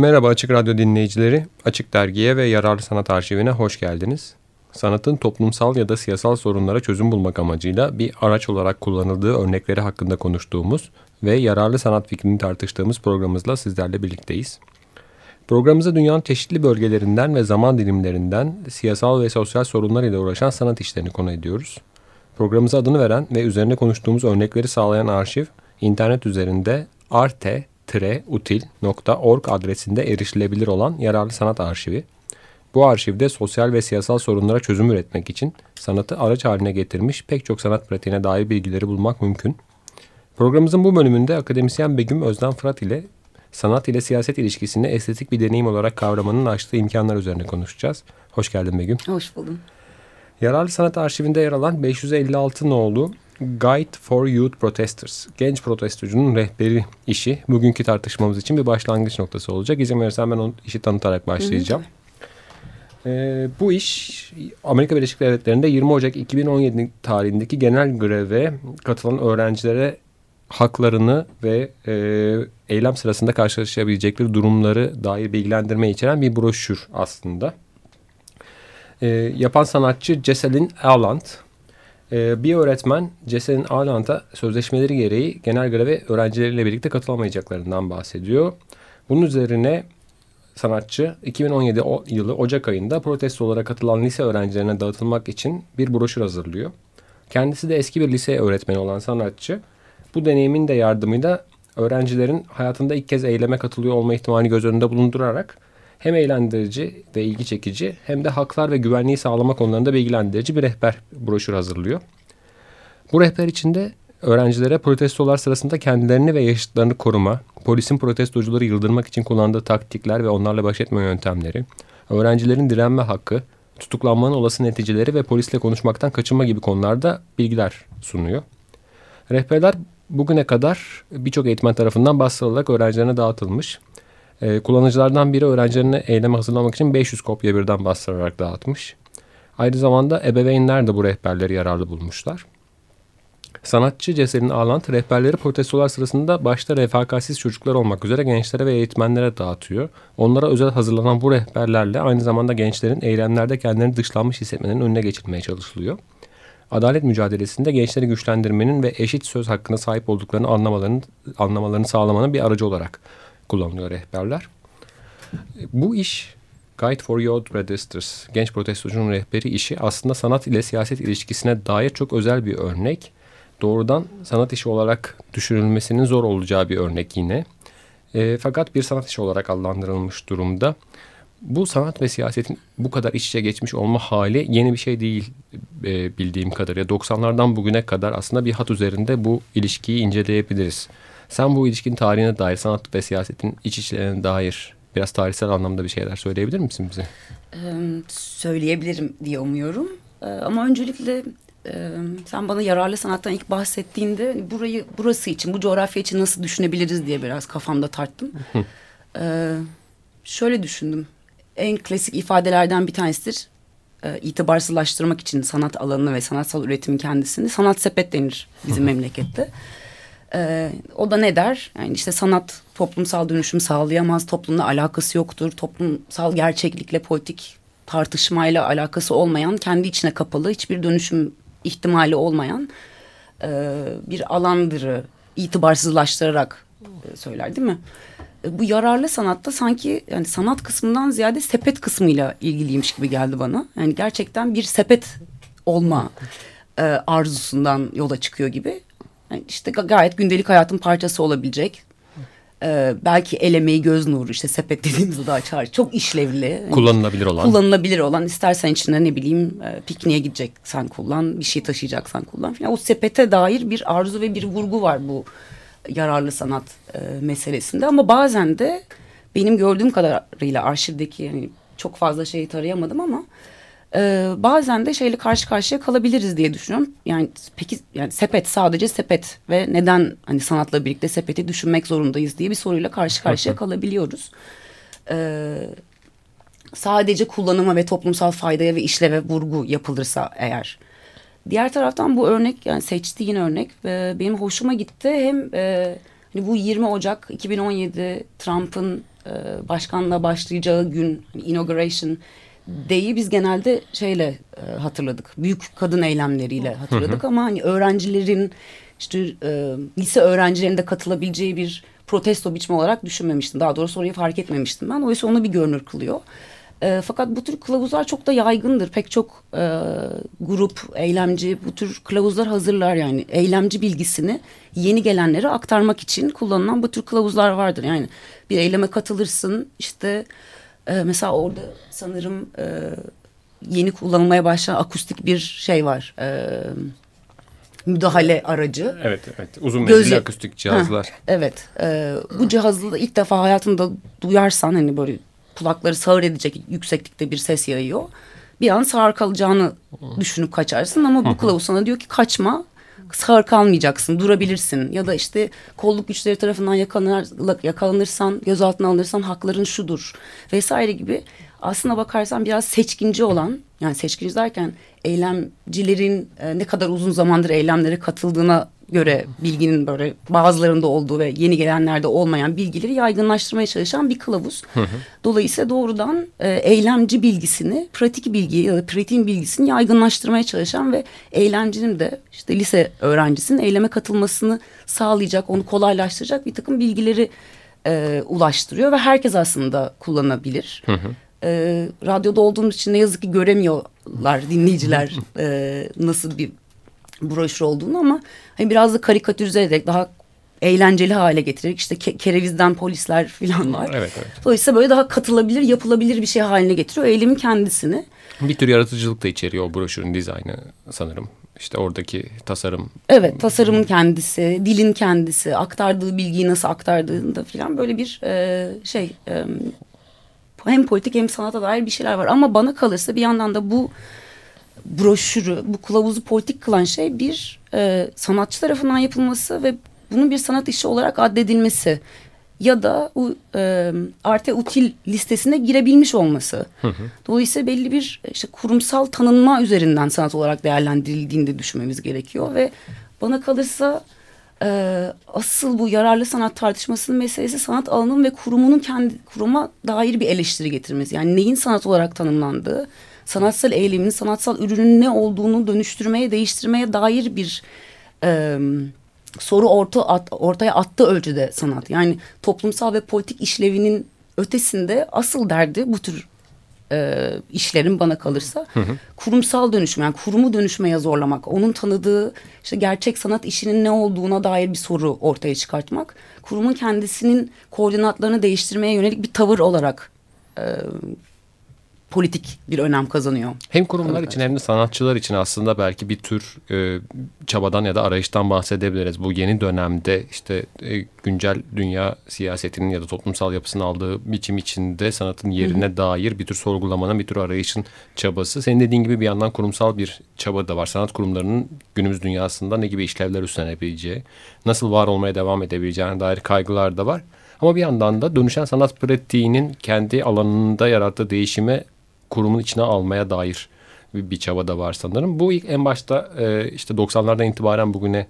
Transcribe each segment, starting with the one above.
Merhaba Açık Radyo dinleyicileri. Açık Dergi'ye ve Yararlı Sanat Arşivine hoş geldiniz. Sanatın toplumsal ya da siyasal sorunlara çözüm bulmak amacıyla bir araç olarak kullanıldığı örnekleri hakkında konuştuğumuz ve yararlı sanat fikrini tartıştığımız programımızla sizlerle birlikteyiz. Programımıza dünyanın çeşitli bölgelerinden ve zaman dilimlerinden siyasal ve sosyal sorunlar ile uğraşan sanat işlerini konu ediyoruz. Programımıza adını veren ve üzerine konuştuğumuz örnekleri sağlayan arşiv, internet üzerinde arte-util.org adresinde erişilebilir olan yararlı sanat arşivi. Bu arşivde sosyal ve siyasal sorunlara çözüm üretmek için sanatı araç haline getirmiş pek çok sanat pratiğine dair bilgileri bulmak mümkün. Programımızın bu bölümünde akademisyen Begüm Özden Fırat ile sanat ile siyaset ilişkisini estetik bir deneyim olarak kavramanın açtığı imkanlar üzerine konuşacağız. Hoş geldin Begüm. Hoş buldum. Yararlı Sanat Arşivinde yer alan 556 nolu Guide for Youth Protesters, genç protestocunun rehberi işi bugünkü tartışmamız için bir başlangıç noktası olacak. İzin verirsen ben o işi tanıtarak başlayacağım. Hı hı. Ee, bu iş Amerika Birleşik Devletleri'nde 20 Ocak 2017 tarihindeki genel greve katılan öğrencilere haklarını ve e, eylem sırasında karşılaşabilecekleri durumları dair bilgilendirme içeren bir broşür aslında. E, yapan sanatçı Jesselyn Erland. E, bir öğretmen Jesselyn Erland'a sözleşmeleri gereği genel greve öğrencileriyle birlikte katılamayacaklarından bahsediyor. Bunun üzerine sanatçı 2017 yılı Ocak ayında protestolara katılan lise öğrencilerine dağıtılmak için bir broşür hazırlıyor. Kendisi de eski bir lise öğretmeni olan sanatçı bu deneyimin de yardımıyla öğrencilerin hayatında ilk kez eyleme katılıyor olma ihtimalini göz önünde bulundurarak hem eğlendirici ve ilgi çekici hem de haklar ve güvenliği sağlama konularında bilgilendirici bir rehber broşür hazırlıyor. Bu rehber içinde öğrencilere protestolar sırasında kendilerini ve yaşıtlarını koruma, polisin protestocuları yıldırmak için kullandığı taktikler ve onlarla baş etme yöntemleri, öğrencilerin direnme hakkı, tutuklanmanın olası neticeleri ve polisle konuşmaktan kaçınma gibi konularda bilgiler sunuyor. Rehberler bugüne kadar birçok eğitmen tarafından bastırılarak öğrencilerine dağıtılmış. E, kullanıcılardan biri öğrencilerine eyleme hazırlamak için 500 kopya birden bastırarak dağıtmış. Aynı zamanda ebeveynler de bu rehberleri yararlı bulmuşlar. Sanatçı Cesel'in Alant rehberleri protestolar sırasında başta refakatsiz çocuklar olmak üzere gençlere ve eğitmenlere dağıtıyor. Onlara özel hazırlanan bu rehberlerle aynı zamanda gençlerin eylemlerde kendilerini dışlanmış hissetmelerinin önüne geçilmeye çalışılıyor adalet mücadelesinde gençleri güçlendirmenin ve eşit söz hakkına sahip olduklarını anlamalarını, anlamalarını sağlamanın bir aracı olarak kullanılıyor rehberler. Bu iş Guide for Youth Protesters, genç protestocunun rehberi işi aslında sanat ile siyaset ilişkisine dair çok özel bir örnek. Doğrudan sanat işi olarak düşünülmesinin zor olacağı bir örnek yine. E, fakat bir sanat işi olarak adlandırılmış durumda. Bu sanat ve siyasetin bu kadar iç içe geçmiş olma hali yeni bir şey değil e, bildiğim kadarıyla. 90'lardan bugüne kadar aslında bir hat üzerinde bu ilişkiyi inceleyebiliriz. Sen bu ilişkin tarihine dair, sanat ve siyasetin iç içlerine dair biraz tarihsel anlamda bir şeyler söyleyebilir misin bize? Ee, söyleyebilirim diye umuyorum. Ee, ama öncelikle e, sen bana yararlı sanattan ilk bahsettiğinde burayı burası için, bu coğrafya için nasıl düşünebiliriz diye biraz kafamda tarttım. ee, şöyle düşündüm en klasik ifadelerden bir tanesidir. E, itibarsızlaştırmak için sanat alanını ve sanatsal üretimin kendisini sanat sepet denir bizim memlekette. E, o da ne der? Yani işte sanat toplumsal dönüşüm sağlayamaz, toplumla alakası yoktur, toplumsal gerçeklikle politik tartışmayla alakası olmayan, kendi içine kapalı, hiçbir dönüşüm ihtimali olmayan e, bir alandırı itibarsızlaştırarak e, söyler değil mi? bu yararlı sanatta sanki yani sanat kısmından ziyade sepet kısmıyla ilgiliymiş gibi geldi bana. Yani gerçekten bir sepet olma e, arzusundan yola çıkıyor gibi. Yani işte gayet gündelik hayatın parçası olabilecek. E, belki el emeği göz nuru işte sepet dediğimizde daha çağır. Çok işlevli. Kullanılabilir olan. Kullanılabilir olan. istersen içinde ne bileyim e, pikniğe gideceksen kullan. Bir şey taşıyacaksan kullan. Yani o sepete dair bir arzu ve bir vurgu var bu yararlı sanat e, meselesinde ama bazen de benim gördüğüm kadarıyla arşivdeki yani çok fazla şeyi tarayamadım ama e, bazen de şeyle karşı karşıya kalabiliriz diye düşünüyorum. Yani peki yani sepet sadece sepet ve neden hani sanatla birlikte sepeti düşünmek zorundayız diye bir soruyla karşı karşıya kalabiliyoruz. E, sadece kullanıma ve toplumsal faydaya ve işleve vurgu yapılırsa eğer Diğer taraftan bu örnek yani seçtiğin örnek e, benim hoşuma gitti. Hem e, hani bu 20 Ocak 2017 Trump'ın e, başkanla başlayacağı gün hani inauguration Day'i biz genelde şeyle e, hatırladık. Büyük kadın eylemleriyle hatırladık hı hı. ama hani öğrencilerin işte e, lise öğrencilerinin de katılabileceği bir protesto biçimi olarak düşünmemiştim. Daha doğrusu orayı fark etmemiştim ben. Oysa onu bir görünür kılıyor. E, fakat bu tür kılavuzlar çok da yaygındır. Pek çok e, grup, eylemci bu tür kılavuzlar hazırlar yani. Eylemci bilgisini yeni gelenlere aktarmak için kullanılan bu tür kılavuzlar vardır. Yani bir eyleme katılırsın işte e, mesela orada sanırım e, yeni kullanılmaya başlayan akustik bir şey var. E, müdahale aracı. Evet, evet. Uzun menzilli akustik cihazlar. Ha, evet. E, bu cihazı da ilk defa hayatında duyarsan hani böyle kulakları sağır edecek yükseklikte bir ses yayıyor. Bir an sağır kalacağını düşünüp kaçarsın ama bu kılavuz sana diyor ki kaçma sağır kalmayacaksın, durabilirsin. Ya da işte kolluk güçleri tarafından yakalanır, yakalanırsan, gözaltına alınırsan hakların şudur vesaire gibi. Aslına bakarsan biraz seçkinci olan, yani seçkinci derken eylemcilerin e, ne kadar uzun zamandır eylemlere katıldığına göre bilginin böyle bazılarında olduğu ve yeni gelenlerde olmayan bilgileri yaygınlaştırmaya çalışan bir kılavuz. Hı hı. Dolayısıyla doğrudan e, eylemci bilgisini, pratik bilgiyi ya da pratiğin bilgisini yaygınlaştırmaya çalışan ve eylemcinin de işte lise öğrencisinin eyleme katılmasını sağlayacak, onu kolaylaştıracak bir takım bilgileri e, ulaştırıyor ve herkes aslında kullanabilir. Hı hı. E, radyoda olduğumuz için ne yazık ki göremiyorlar dinleyiciler e, nasıl bir broşür olduğunu ama hani biraz da karikatürize ederek daha eğlenceli hale getirerek işte ke kerevizden polisler falan var. Evet, evet. Dolayısıyla böyle daha katılabilir, yapılabilir bir şey haline getiriyor eylemin kendisini. Bir tür yaratıcılık da içeriyor o broşürün dizaynı sanırım. İşte oradaki tasarım. Evet tasarımın kendisi, dilin kendisi, aktardığı bilgiyi nasıl aktardığında falan böyle bir e, şey e, hem politik hem sanata dair bir şeyler var. Ama bana kalırsa bir yandan da bu broşürü, bu kılavuzu politik kılan şey bir e, sanatçı tarafından yapılması ve bunun bir sanat işi olarak addedilmesi ya da e, arte util listesine girebilmiş olması. Hı hı. Dolayısıyla belli bir işte kurumsal tanınma üzerinden sanat olarak değerlendirildiğini de düşünmemiz gerekiyor ve bana kalırsa e, asıl bu yararlı sanat tartışmasının meselesi sanat alanının ve kurumunun kendi kuruma dair bir eleştiri getirmesi. Yani neyin sanat olarak tanımlandığı, sanatsal eylemin, sanatsal ürünün ne olduğunu dönüştürmeye, değiştirmeye dair bir e, soru orta at, ortaya attığı ölçüde sanat. Yani toplumsal ve politik işlevinin ötesinde asıl derdi bu tür e, işlerin bana kalırsa hı hı. kurumsal dönüşüm yani kurumu dönüşmeye zorlamak onun tanıdığı işte gerçek sanat işinin ne olduğuna dair bir soru ortaya çıkartmak kurumun kendisinin koordinatlarını değiştirmeye yönelik bir tavır olarak e, politik bir önem kazanıyor. Hem kurumlar için hem de sanatçılar için aslında belki bir tür e, çabadan ya da arayıştan bahsedebiliriz. Bu yeni dönemde işte e, güncel dünya siyasetinin ya da toplumsal yapısını aldığı biçim içinde sanatın yerine Hı-hı. dair bir tür sorgulamanın bir tür arayışın çabası. Senin dediğin gibi bir yandan kurumsal bir çaba da var. Sanat kurumlarının günümüz dünyasında ne gibi işlevler üstlenebileceği, nasıl var olmaya devam edebileceğine dair kaygılar da var. Ama bir yandan da dönüşen sanat pratiğinin kendi alanında yarattığı değişime kurumun içine almaya dair bir, bir çaba da var sanırım. Bu ilk en başta e, işte 90'lardan itibaren bugüne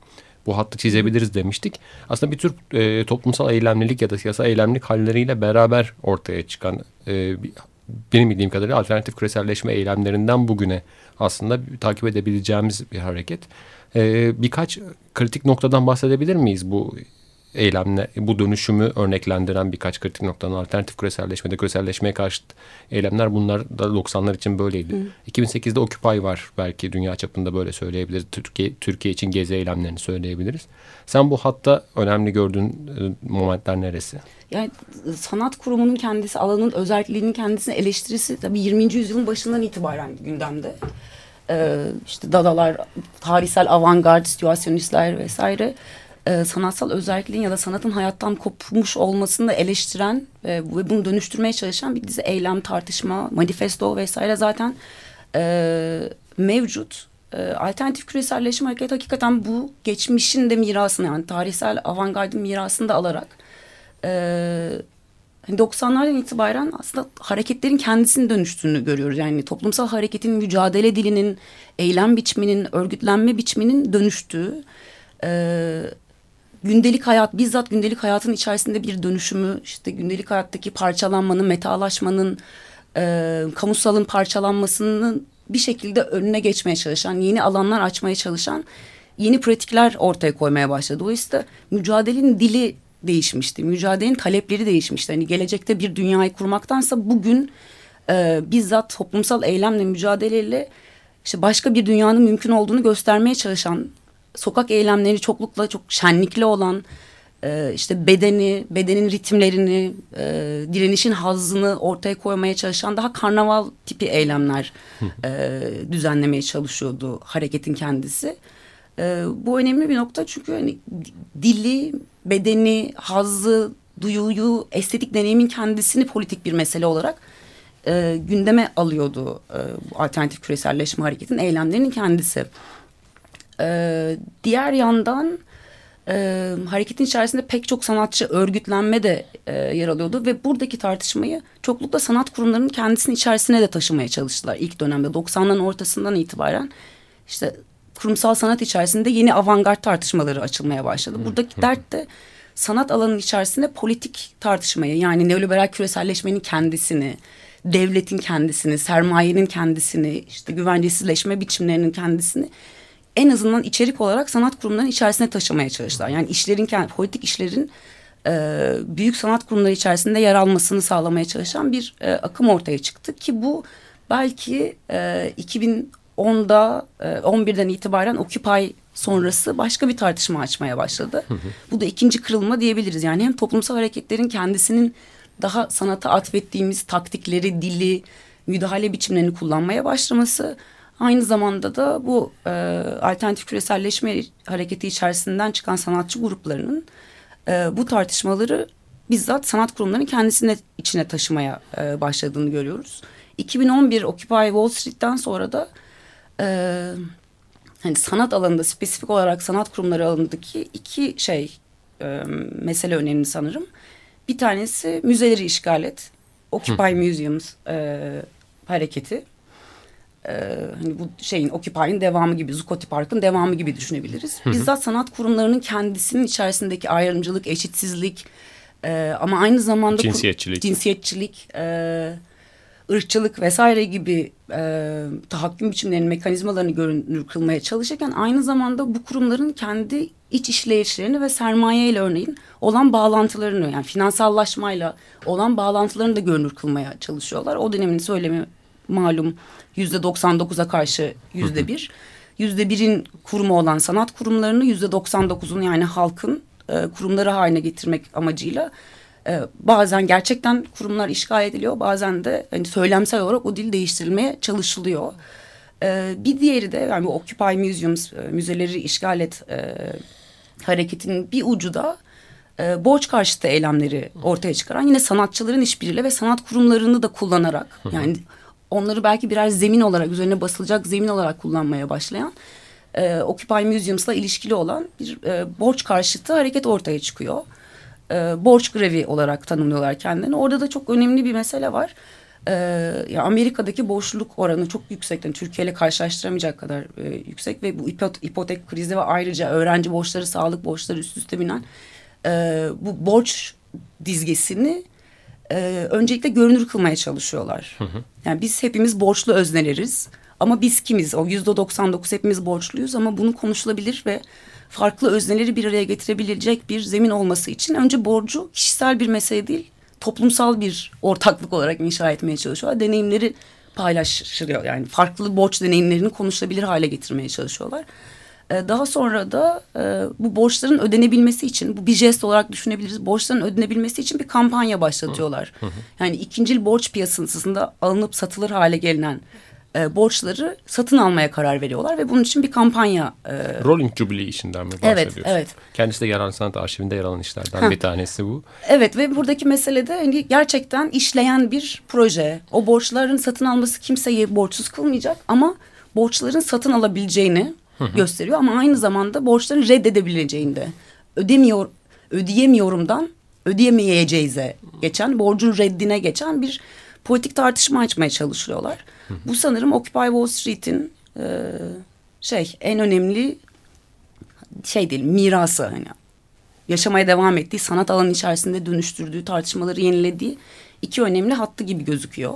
bu hattı çizebiliriz demiştik. Aslında bir tür e, toplumsal eylemlilik ya da siyasal eylemlilik halleriyle beraber ortaya çıkan e, bir, benim bildiğim kadarıyla alternatif küreselleşme eylemlerinden bugüne aslında takip edebileceğimiz bir hareket. E, birkaç kritik noktadan bahsedebilir miyiz bu eylemle bu dönüşümü örneklendiren birkaç kritik noktanın alternatif küreselleşmede küreselleşmeye karşı eylemler bunlar da 90'lar için böyleydi. Hı. 2008'de Occupy var belki dünya çapında böyle söyleyebiliriz. Türkiye, Türkiye için gezi eylemlerini söyleyebiliriz. Sen bu hatta önemli gördüğün e, momentler neresi? Yani sanat kurumunun kendisi, alanın özelliğinin kendisine eleştirisi tabii 20. yüzyılın başından itibaren gündemde. Ee, işte Dadalar, tarihsel avantgard, situasyonistler vesaire e, sanatsal özelliğin ya da sanatın hayattan kopmuş olmasını da eleştiren e, ve bunu dönüştürmeye çalışan bir dizi eylem, tartışma, manifesto vesaire zaten e, mevcut. E, alternatif küreselleşme hareketi hakikaten bu geçmişin de mirasını yani tarihsel avantgardın mirasını da alarak e, 90'lardan hani itibaren aslında hareketlerin kendisini dönüştüğünü görüyoruz. Yani toplumsal hareketin mücadele dilinin, eylem biçiminin, örgütlenme biçiminin dönüştüğü, e, gündelik hayat bizzat gündelik hayatın içerisinde bir dönüşümü işte gündelik hayattaki parçalanmanın metalaşmanın e, kamusalın parçalanmasının bir şekilde önüne geçmeye çalışan yeni alanlar açmaya çalışan yeni pratikler ortaya koymaya başladı. Dolayısıyla mücadelenin dili değişmişti. Mücadelenin talepleri değişmişti. Hani gelecekte bir dünyayı kurmaktansa bugün e, bizzat toplumsal eylemle mücadeleyle işte başka bir dünyanın mümkün olduğunu göstermeye çalışan sokak eylemleri çoklukla çok şenlikli olan e, işte bedeni, bedenin ritimlerini, e, direnişin hazzını ortaya koymaya çalışan daha karnaval tipi eylemler e, düzenlemeye çalışıyordu hareketin kendisi. E, bu önemli bir nokta çünkü hani dili, bedeni, hazzı, duyuyu, estetik deneyimin kendisini politik bir mesele olarak e, gündeme alıyordu e, alternatif küreselleşme hareketinin eylemlerinin kendisi. E, diğer yandan e, hareketin içerisinde pek çok sanatçı örgütlenme de e, yer alıyordu ve buradaki tartışmayı çoklukla sanat kurumlarının kendisinin içerisine de taşımaya çalıştılar ilk dönemde 90'ların ortasından itibaren işte kurumsal sanat içerisinde yeni avantgard tartışmaları açılmaya başladı. Buradaki dert de sanat alanının içerisinde politik tartışmayı yani neoliberal küreselleşmenin kendisini, devletin kendisini, sermayenin kendisini, işte güvencesizleşme biçimlerinin kendisini en azından içerik olarak sanat kurumlarının içerisine taşımaya çalıştılar. Yani işlerin, politik işlerin e, büyük sanat kurumları içerisinde yer almasını sağlamaya çalışan bir e, akım ortaya çıktı ki bu belki e, 2010'da e, 11'den itibaren Occupy sonrası başka bir tartışma açmaya başladı. Bu da ikinci kırılma diyebiliriz. Yani hem toplumsal hareketlerin kendisinin daha sanata atfettiğimiz taktikleri, dili, müdahale biçimlerini kullanmaya başlaması Aynı zamanda da bu e, alternatif küreselleşme hareketi içerisinden çıkan sanatçı gruplarının e, bu tartışmaları bizzat sanat kurumlarının kendisine içine taşımaya e, başladığını görüyoruz. 2011 Occupy Wall Street'ten sonra da e, hani sanat alanında spesifik olarak sanat kurumları alanındaki iki şey e, mesele önemli sanırım. Bir tanesi müzeleri işgal et. Occupy Museums e, hareketi hani bu şeyin Occupy'in devamı gibi, Zuccotti Park'ın devamı gibi düşünebiliriz. Hı hı. Bizzat sanat kurumlarının kendisinin içerisindeki ayrımcılık, eşitsizlik e, ama aynı zamanda cinsiyetçilik, cinsiyetçilik e, ırkçılık vesaire gibi e, tahakküm biçimlerinin mekanizmalarını görünür kılmaya çalışırken aynı zamanda bu kurumların kendi iç işleyişlerini ve sermaye ile örneğin olan bağlantılarını yani finansallaşmayla olan bağlantılarını da görünür kılmaya çalışıyorlar. O dönemin söylemi malum yüzde 99'a karşı yüzde bir. Yüzde birin kurumu olan sanat kurumlarını yüzde 99'un yani halkın e, kurumları haline getirmek amacıyla e, bazen gerçekten kurumlar işgal ediliyor bazen de hani söylemsel olarak o dil değiştirilmeye çalışılıyor. E, bir diğeri de yani Occupy Museums e, müzeleri işgal et e, hareketinin bir ucu da e, borç karşıtı eylemleri ortaya çıkaran yine sanatçıların işbirliğiyle ve sanat kurumlarını da kullanarak yani onları belki birer zemin olarak üzerine basılacak zemin olarak kullanmaya başlayan e, Occupy Museums'la ilişkili olan bir e, borç karşıtı hareket ortaya çıkıyor. E, borç grevi olarak tanımlıyorlar kendilerini. Orada da çok önemli bir mesele var. E, ya Amerika'daki borçluluk oranı çok yüksek. Yani Türkiye ile karşılaştıramayacak kadar e, yüksek ve bu ipotek krizi ve ayrıca öğrenci borçları, sağlık borçları üst üste binen e, bu borç dizgesini e, öncelikle görünür kılmaya çalışıyorlar. Hı hı. Yani biz hepimiz borçlu özneleriz. Ama biz kimiz? O yüzde 99 hepimiz borçluyuz ama bunu konuşulabilir ve farklı özneleri bir araya getirebilecek bir zemin olması için önce borcu kişisel bir mesele değil, toplumsal bir ortaklık olarak inşa etmeye çalışıyorlar. Deneyimleri paylaşılıyor. Yani farklı borç deneyimlerini konuşulabilir hale getirmeye çalışıyorlar. Ee, daha sonra da e, bu borçların ödenebilmesi için bu bir jest olarak düşünebiliriz. Borçların ödenebilmesi için bir kampanya başlatıyorlar. Yani ikincil borç piyasasında alınıp satılır hale gelinen e, borçları satın almaya karar veriyorlar ve bunun için bir kampanya. E... Rolling Jubilee işinden mi bahsediyorsun? Evet, evet. Kendisi de yer alan sanat arşivinde yer alan işlerden ha. bir tanesi bu. Evet ve buradaki mesele de hani gerçekten işleyen bir proje. O borçların satın alması kimseyi borçsuz kılmayacak ama borçların satın alabileceğini gösteriyor ama aynı zamanda borçların reddedebileceğini de ödemiyor ödeyemiyorumdan ödeyemeyeceğize geçen borcun reddine geçen bir politik tartışma açmaya çalışıyorlar. Bu sanırım Occupy Wall Street'in e, şey en önemli şey değil mirası hani yaşamaya devam ettiği sanat alanı içerisinde dönüştürdüğü tartışmaları yenilediği iki önemli hattı gibi gözüküyor.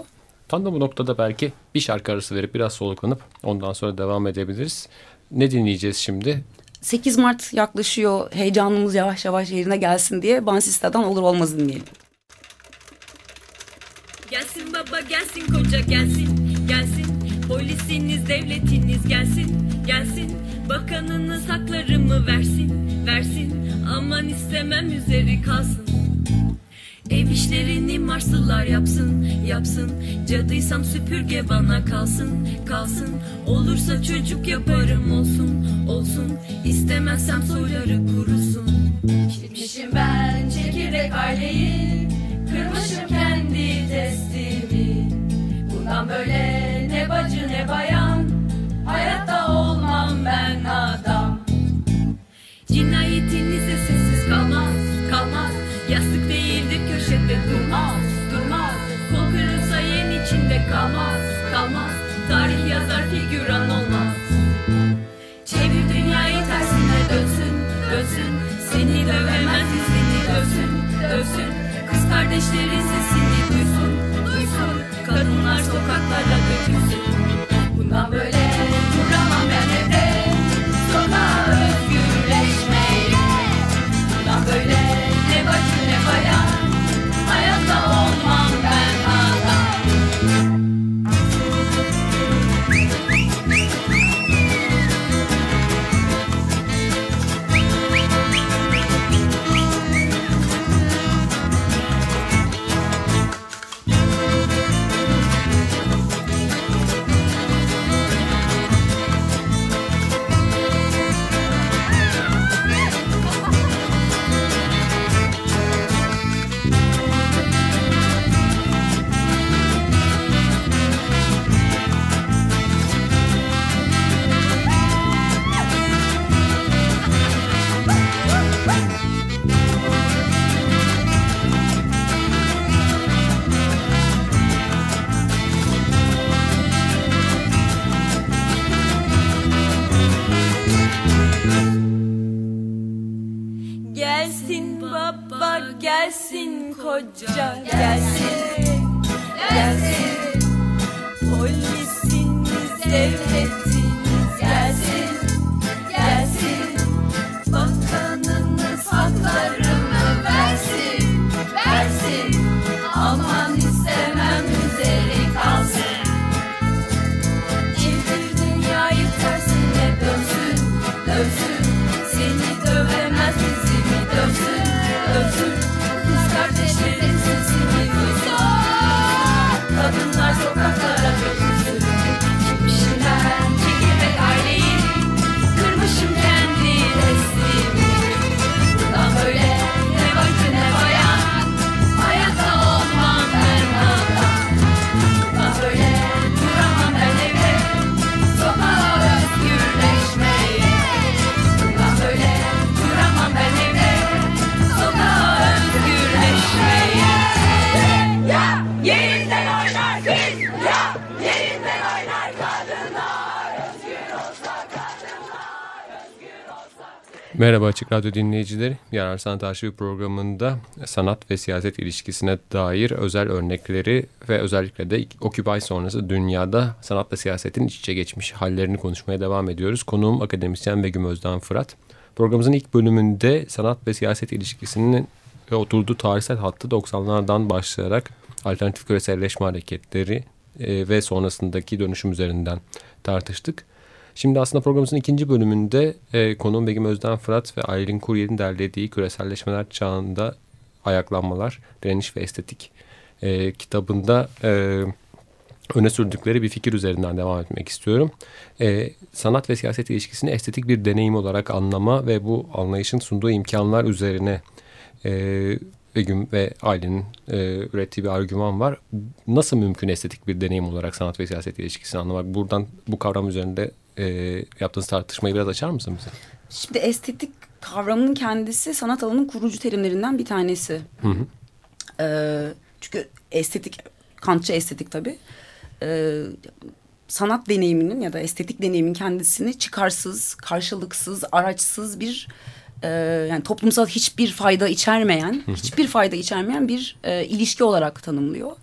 Tam da bu noktada belki bir şarkı arası verip biraz soluklanıp ondan sonra devam edebiliriz. Ne dinleyeceğiz şimdi? 8 Mart yaklaşıyor. Heyecanımız yavaş yavaş yerine gelsin diye Bansista'dan olur olmaz dinleyelim. Gelsin baba gelsin koca gelsin gelsin Polisiniz devletiniz gelsin gelsin Bakanınız haklarımı versin versin Aman istemem üzeri kalsın işlerini Marslılar yapsın, yapsın. Cadıysam süpürge bana kalsın, kalsın. Olursa çocuk yaparım olsun, olsun. İstemezsem soyları kurusun. Gitmişim ben çekirdek aileyi Kırmışım kendi testimi. Bundan böyle ne bacı ne bayan Hayatta olmam ben adam kardeşlerin sesini duysun, duysun. Kadınlar sokaklara dökülsün gelsin koca Merhaba Açık Radyo dinleyicileri. Yarar Sanat Arşivi programında sanat ve siyaset ilişkisine dair özel örnekleri ve özellikle de Occupy sonrası dünyada sanatla siyasetin iç içe geçmiş hallerini konuşmaya devam ediyoruz. Konuğum akademisyen Begüm Özdan Fırat. Programımızın ilk bölümünde sanat ve siyaset ilişkisinin oturduğu tarihsel hattı 90'lardan başlayarak alternatif küreselleşme hareketleri e, ve sonrasındaki dönüşüm üzerinden tartıştık. Şimdi aslında programımızın ikinci bölümünde e, konuğum Begüm Özden Fırat ve Aylin Kuryer'in derlediği küreselleşmeler çağında ayaklanmalar, direniş ve estetik e, kitabında e, öne sürdükleri bir fikir üzerinden devam etmek istiyorum. E, sanat ve siyaset ilişkisini estetik bir deneyim olarak anlama ve bu anlayışın sunduğu imkanlar üzerine e, Begüm ve Aylin'in e, ürettiği bir argüman var. Nasıl mümkün estetik bir deneyim olarak sanat ve siyaset ilişkisini anlamak? Buradan bu kavram üzerinde e, yaptığınız tartışmayı biraz açar mısın bize? Şimdi estetik kavramının kendisi sanat alanının kurucu terimlerinden bir tanesi. Hı hı. Ee, çünkü estetik, Kantçı estetik tabii. Ee, sanat deneyiminin ya da estetik deneyimin kendisini çıkarsız, karşılıksız, araçsız bir e, yani toplumsal hiçbir fayda içermeyen, hiçbir fayda içermeyen bir e, ilişki olarak tanımlıyor.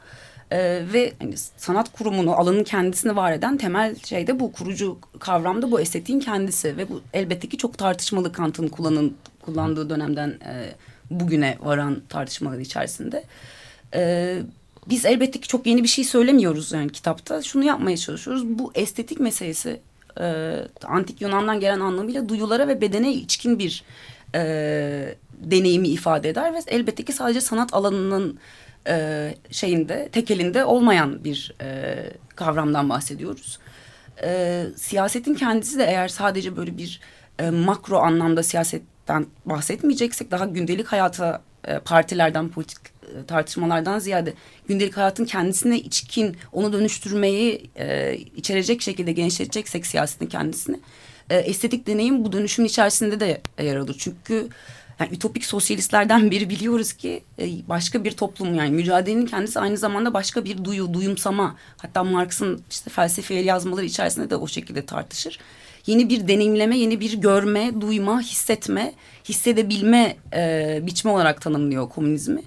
E, ve hani sanat kurumunu, alanın kendisini var eden temel şey de bu kurucu kavramda bu estetiğin kendisi ve bu elbette ki çok tartışmalı Kant'ın kullanın, kullandığı dönemden e, bugüne varan tartışmalar içerisinde. E, biz elbette ki çok yeni bir şey söylemiyoruz yani kitapta. Şunu yapmaya çalışıyoruz. Bu estetik meselesi e, antik Yunan'dan gelen anlamıyla duyulara ve bedene içkin bir e, deneyimi ifade eder ve elbette ki sadece sanat alanının e, şeyinde tekelinde olmayan bir e, kavramdan bahsediyoruz. E, siyasetin kendisi de eğer sadece böyle bir e, makro anlamda siyasetten bahsetmeyeceksek daha gündelik hayata e, partilerden politik e, tartışmalardan ziyade gündelik hayatın kendisine içkin onu dönüştürmeyi e, içerecek şekilde genişleteceksek siyasetin kendisini e, estetik deneyim bu dönüşümün içerisinde de yer alır. Çünkü yani ütopik sosyalistlerden biri biliyoruz ki e, başka bir toplum yani mücadelenin kendisi aynı zamanda başka bir duyu, duyumsama. Hatta Marx'ın işte felsefi yazmaları içerisinde de o şekilde tartışır. Yeni bir deneyimleme, yeni bir görme, duyma, hissetme, hissedebilme e, biçimi olarak tanımlıyor komünizmi.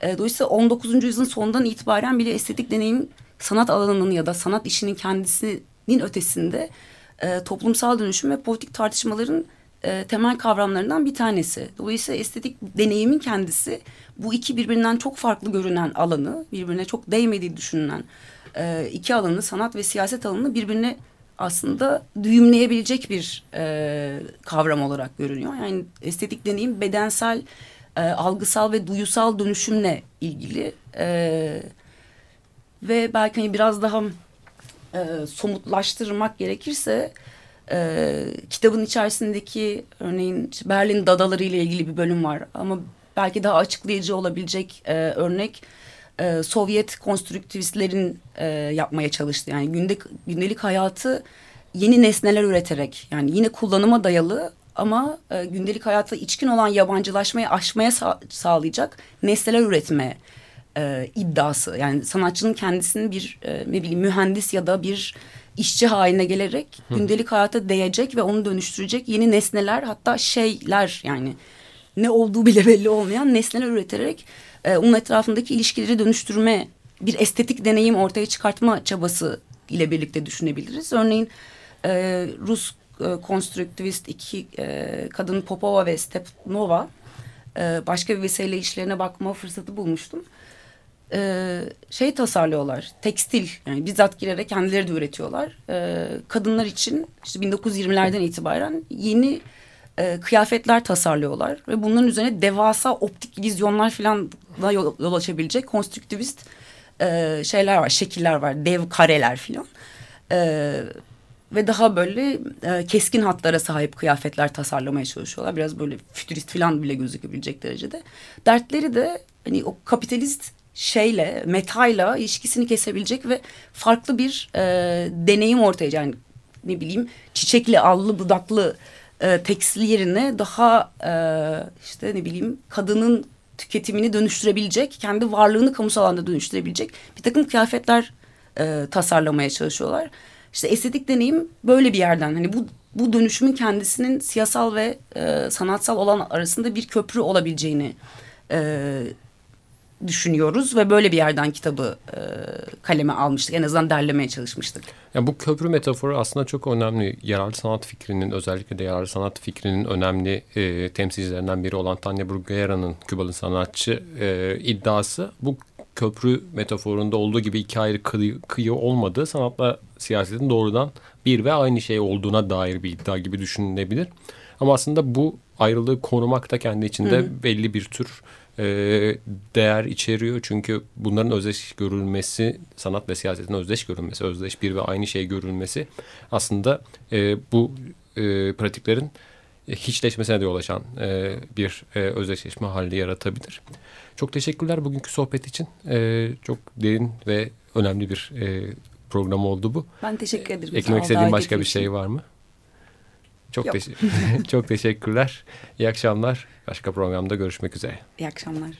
E, dolayısıyla 19. yüzyılın sonundan itibaren bile estetik deneyim sanat alanının ya da sanat işinin kendisinin ötesinde e, toplumsal dönüşüm ve politik tartışmaların e, temel kavramlarından bir tanesi. Dolayısıyla estetik deneyimin kendisi bu iki birbirinden çok farklı görünen alanı, birbirine çok değmediği düşünülen e, iki alanı, sanat ve siyaset alanını birbirine aslında düğümleyebilecek bir e, kavram olarak görünüyor. Yani estetik deneyim bedensel, e, algısal ve duyusal dönüşümle ilgili e, ve belki hani biraz daha e, somutlaştırmak gerekirse e, kitabın içerisindeki örneğin Berlin dadaları ile ilgili bir bölüm var ama belki daha açıklayıcı olabilecek e, örnek e, Sovyet konstrüktivistlerin e, yapmaya çalıştı. Yani günde, gündelik hayatı yeni nesneler üreterek yani yine kullanıma dayalı ama e, gündelik hayata içkin olan yabancılaşmayı aşmaya sa sağlayacak nesneler üretme e, iddiası. Yani sanatçının kendisinin bir e, ne bileyim mühendis ya da bir işçi haline gelerek gündelik hayata değecek ve onu dönüştürecek yeni nesneler hatta şeyler yani ne olduğu bile belli olmayan nesneler üreterek e, onun etrafındaki ilişkileri dönüştürme bir estetik deneyim ortaya çıkartma çabası ile birlikte düşünebiliriz. Örneğin e, Rus e, konstruktivist iki e, kadın Popova ve Stepnova e, başka bir vesile işlerine bakma fırsatı bulmuştum e, şey tasarlıyorlar. Tekstil yani bizzat girerek kendileri de üretiyorlar. E, kadınlar için işte 1920'lerden itibaren yeni e, kıyafetler tasarlıyorlar ve bunların üzerine devasa optik vizyonlar falan da yol, yol açabilecek konstruktivist e, şeyler var, şekiller var, dev kareler falan. E, ve daha böyle e, keskin hatlara sahip kıyafetler tasarlamaya çalışıyorlar. Biraz böyle fütürist falan bile gözükebilecek derecede. Dertleri de hani o kapitalist şeyle, metayla ilişkisini kesebilecek ve farklı bir e, deneyim ortaya yani ne bileyim çiçekli, allı, budaklı e, tekstil yerine daha e, işte ne bileyim kadının tüketimini dönüştürebilecek, kendi varlığını kamusal alanda dönüştürebilecek bir takım kıyafetler e, tasarlamaya çalışıyorlar. İşte estetik deneyim böyle bir yerden hani bu bu dönüşümün kendisinin siyasal ve e, sanatsal olan arasında bir köprü olabileceğini e, düşünüyoruz ve böyle bir yerden kitabı e, kaleme almıştık. En azından derlemeye çalışmıştık. Yani bu köprü metaforu aslında çok önemli. Yararlı sanat fikrinin özellikle de yararlı sanat fikrinin önemli e, temsilcilerinden biri olan Tanya Bruguera'nın Kübalı sanatçı e, iddiası bu köprü metaforunda olduğu gibi iki ayrı kıyı, kıyı olmadığı sanatla siyasetin doğrudan bir ve aynı şey olduğuna dair bir iddia gibi düşünülebilir. Ama aslında bu ayrılığı korumak da kendi içinde Hı. belli bir tür e, değer içeriyor. Çünkü bunların özdeş görülmesi, sanat ve siyasetin özdeş görülmesi, özdeş bir ve aynı şey görülmesi aslında e, bu e, pratiklerin hiçleşmesine de yol açan e, bir e, özdeşleşme hali yaratabilir. Çok teşekkürler bugünkü sohbet için. E, çok derin ve önemli bir e, program oldu bu. Ben teşekkür ederim. Eklemek istediğin başka bir şey var mı? Çok, teş çok teşekkürler. İyi akşamlar. Başka programda görüşmek üzere. İyi akşamlar.